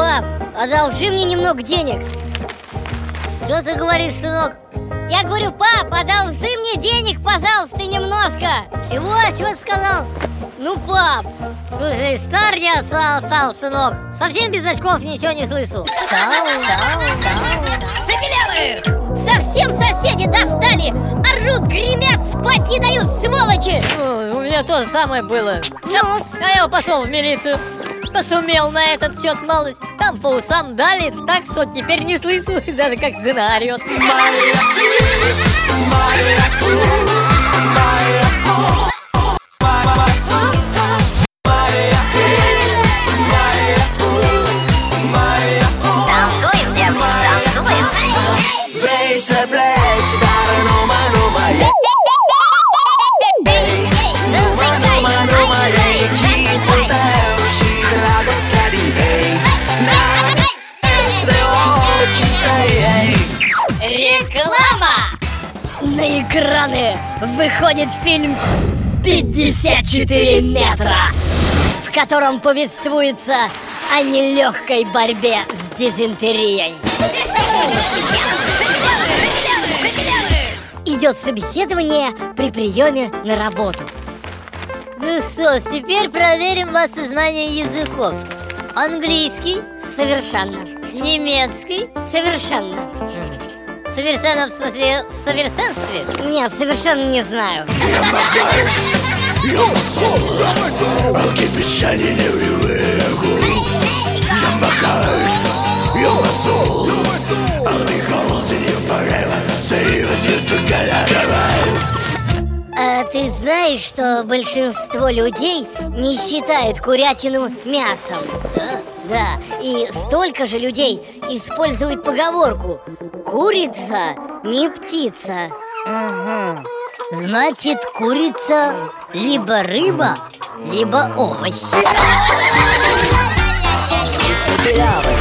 одолжи мне немного денег Что ты говоришь, сынок? Я говорю, пап, одолжи мне денег, пожалуйста, немножко Чего? Чего ты сказал? Ну, пап, слушай, стар я стал, стал, сынок Совсем без очков ничего не слышу сау, сау Забелевых! Совсем соседи достали! Орут, гремят, спать не дают, сволочи! Ну, У меня то же самое было я, А я пошел в милицию Посумел на этот счет малость. Там по усам дали, так что теперь не слышу Даже как жена орет Реклама! На экраны выходит фильм «54 метра», в котором повествуется о нелегкой борьбе с дизентерией. Идет собеседование при приеме на работу. Ну что, теперь проверим ваши знания языков. Английский, Совершенно немецкий, Совершенно совершенно в смысле в совершенстве. Нет, совершенно не знаю Save us you together А ты знаешь, что большинство людей не считают курятину мясом? Да, да. И столько же людей используют поговорку «Курица не птица». Ага. Значит, курица либо рыба, либо овощ. Белявый